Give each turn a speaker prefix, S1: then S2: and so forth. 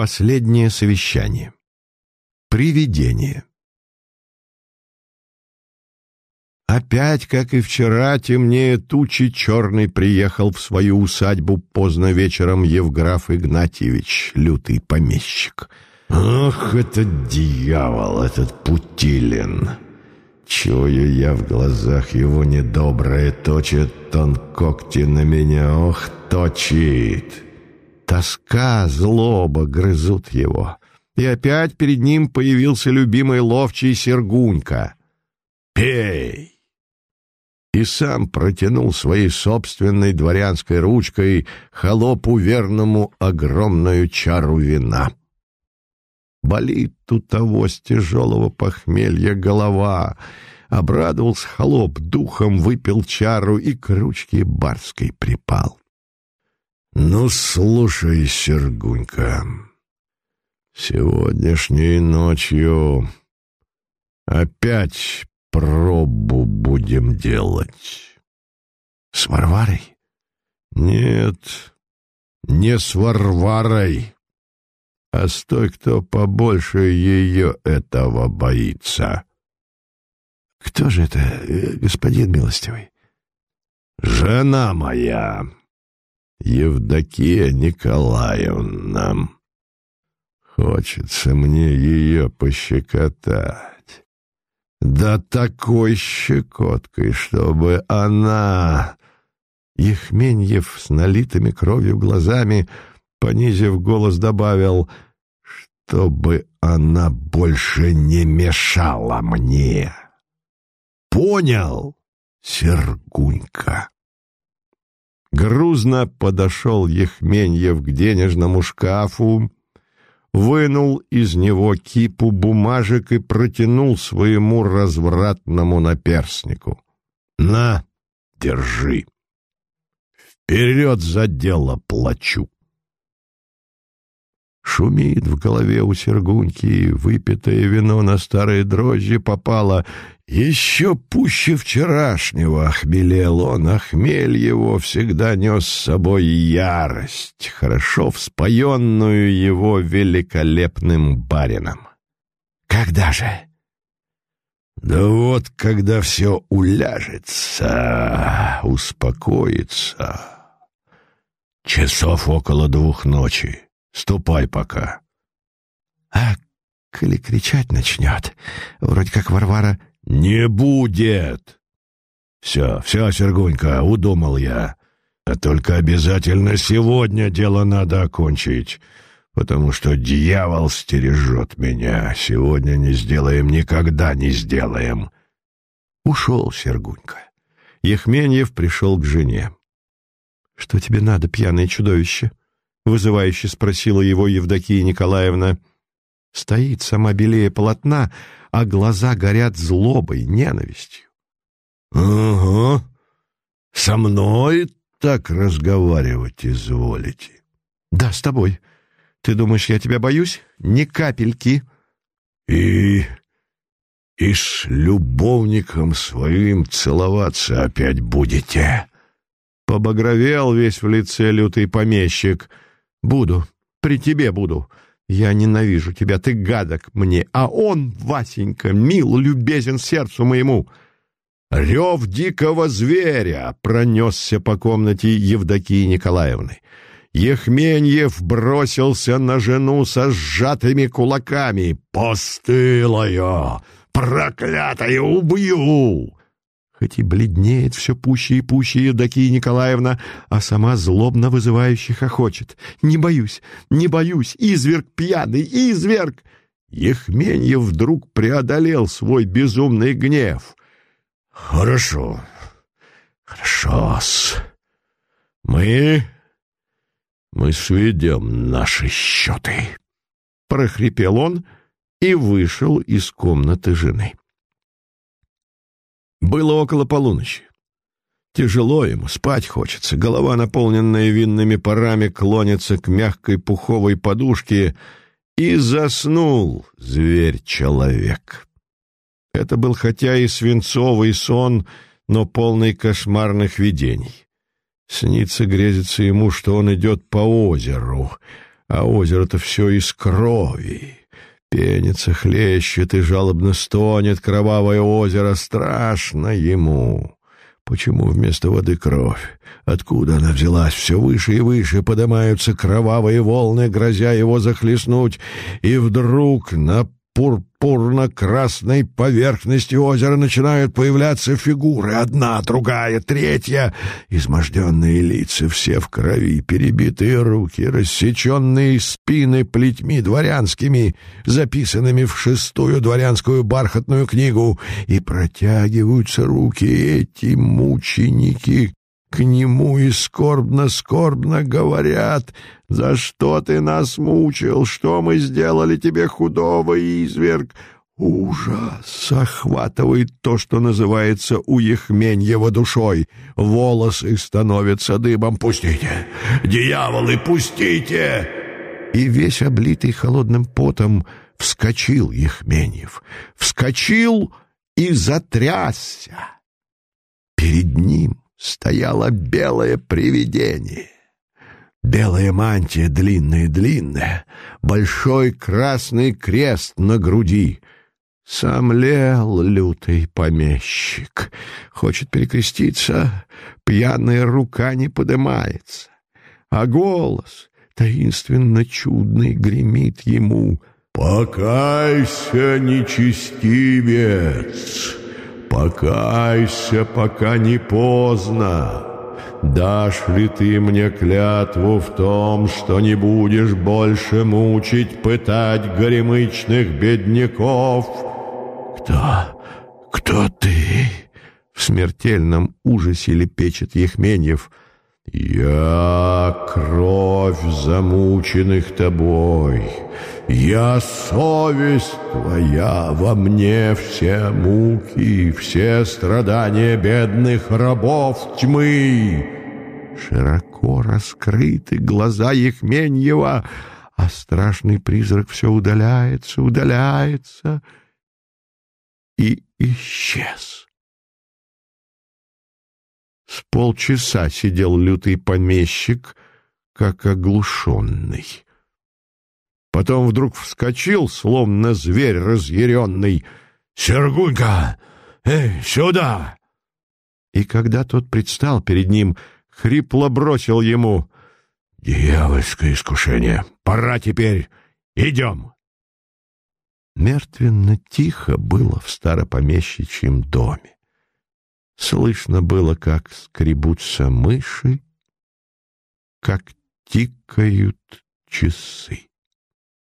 S1: Последнее совещание. Привидение. Опять, как и вчера, темнее тучи, черный приехал в свою усадьбу поздно вечером Евграф Игнатьевич, лютый помещик. Ах, этот дьявол, этот Путилин! Чую я в глазах его недоброе, точит он когти на меня, ох, точит! Тоска, злоба грызут его. И опять перед ним появился любимый ловчий Сергунька. «Пей!» и сам протянул своей собственной дворянской ручкой холопу верному огромную чару вина. Болит у того с тяжелого похмелья голова. Обрадовался холоп, духом выпил чару и к ручке барской припал. «Ну, слушай, Сергунька, сегодняшней ночью опять пробу будем делать. С Варварой? Нет, не с Варварой, а с той, кто побольше ее этого боится. Кто же это, э, господин милостивый? Жена моя, Евдокия Николаевна. Хочется мне ее пощекотать. Да такой щекоткой, чтобы она... Ехменьев с налитыми кровью глазами, понизив голос, добавил, чтобы она больше не мешала мне. Понял, Сергунька? Грузно подошел Ехменьев к денежному шкафу, вынул из него кипу бумажек и протянул своему развратному наперснику. «На, держи! Вперед за дело плачу!» Шумит в голове у Сергуньки, выпитое вино на старые дрожжи попало. Еще пуще вчерашнего охмелел он, а хмель его всегда нес с собой ярость, хорошо вспоенную его великолепным барином. «Когда же?» «Да вот, когда все уляжется, успокоится. Часов около двух ночи». Ступай пока. А коли кричать начнет, вроде как Варвара... Не будет! Все, все, Сергунька, удумал я. А только обязательно сегодня дело надо окончить, потому что дьявол стережет меня. Сегодня не сделаем, никогда не сделаем. Ушел Сергунька. Ехменьев пришел к жене. — Что тебе надо, пьяное чудовище? — вызывающе спросила его Евдокия Николаевна. Стоит сама белее полотна, а глаза горят злобой, ненавистью. — Ага, со мной так разговаривать изволите. — Да, с тобой. Ты думаешь, я тебя боюсь? Ни капельки. — И... и с любовником своим целоваться опять будете? Побагровел весь в лице лютый помещик — Буду. При тебе буду. Я ненавижу тебя, ты гадок мне, а он, Васенька, мил, любезен сердцу моему. Рев дикого зверя пронесся по комнате Евдокии Николаевны. Ехменьев бросился на жену со сжатыми кулаками. «Постылая! Проклятая! Убью!» Хоть и бледнеет все пуще и пуще Евдокия Николаевна, а сама злобно вызывающе хохочет. «Не боюсь, не боюсь, изверг пьяный, изверг!» Ехменьев вдруг преодолел свой безумный гнев. «Хорошо, хорошо-с. Мы... мы сведем наши счеты», — прохрипел он и вышел из комнаты жены. Было около полуночи. Тяжело ему, спать хочется, голова, наполненная винными парами, клонится к мягкой пуховой подушке, и заснул зверь-человек. Это был хотя и свинцовый сон, но полный кошмарных видений. Снится, грезится ему, что он идет по озеру, а озеро-то все из крови. Пенится, хлещет и жалобно стонет кровавое озеро. Страшно ему. Почему вместо воды кровь? Откуда она взялась? Все выше и выше поднимаются кровавые волны, грозя его захлестнуть. И вдруг на пурпурно-красной поверхности озера начинают появляться фигуры, одна, другая, третья, изможденные лица, все в крови, перебитые руки, рассеченные спины плетьми дворянскими, записанными в шестую дворянскую бархатную книгу, и протягиваются руки эти мученики к нему и скорбно-скорбно говорят, «За что ты нас мучил? Что мы сделали тебе худого, изверг?» Ужас охватывает то, что называется у Ехменьева душой. Волосы становятся дыбом. «Пустите! Дьяволы, пустите!» И весь облитый холодным потом вскочил Ехменьев. Вскочил и затрясся. Перед ним стояло белое привидение. Белая мантия длинная-длинная, большой красный крест на груди. Сам лел лютый помещик. Хочет перекреститься, пьяная рука не подымается. А голос таинственно чудный гремит ему «Покайся, нечестивец!» «Покайся, пока не поздно. Дашь ли ты мне клятву в том, что не будешь больше мучить, пытать горемычных бедняков?» «Кто? Кто ты?» В смертельном ужасе лепечет Ехменьев. «Я кровь замученных тобой». Я совесть твоя, во мне все муки, все страдания бедных рабов тьмы. Широко раскрыты глаза Ехменьева, а страшный призрак все удаляется, удаляется и исчез. С полчаса сидел лютый помещик, как оглушенный. Потом вдруг вскочил, словно зверь разъяренный. «Сергунька! Эй, сюда!» И когда тот предстал перед ним, хрипло бросил ему. «Дьявольское искушение! Пора теперь! Идем!» Мертвенно тихо было в старопомещичьем доме. Слышно было, как скребутся мыши, как тикают часы.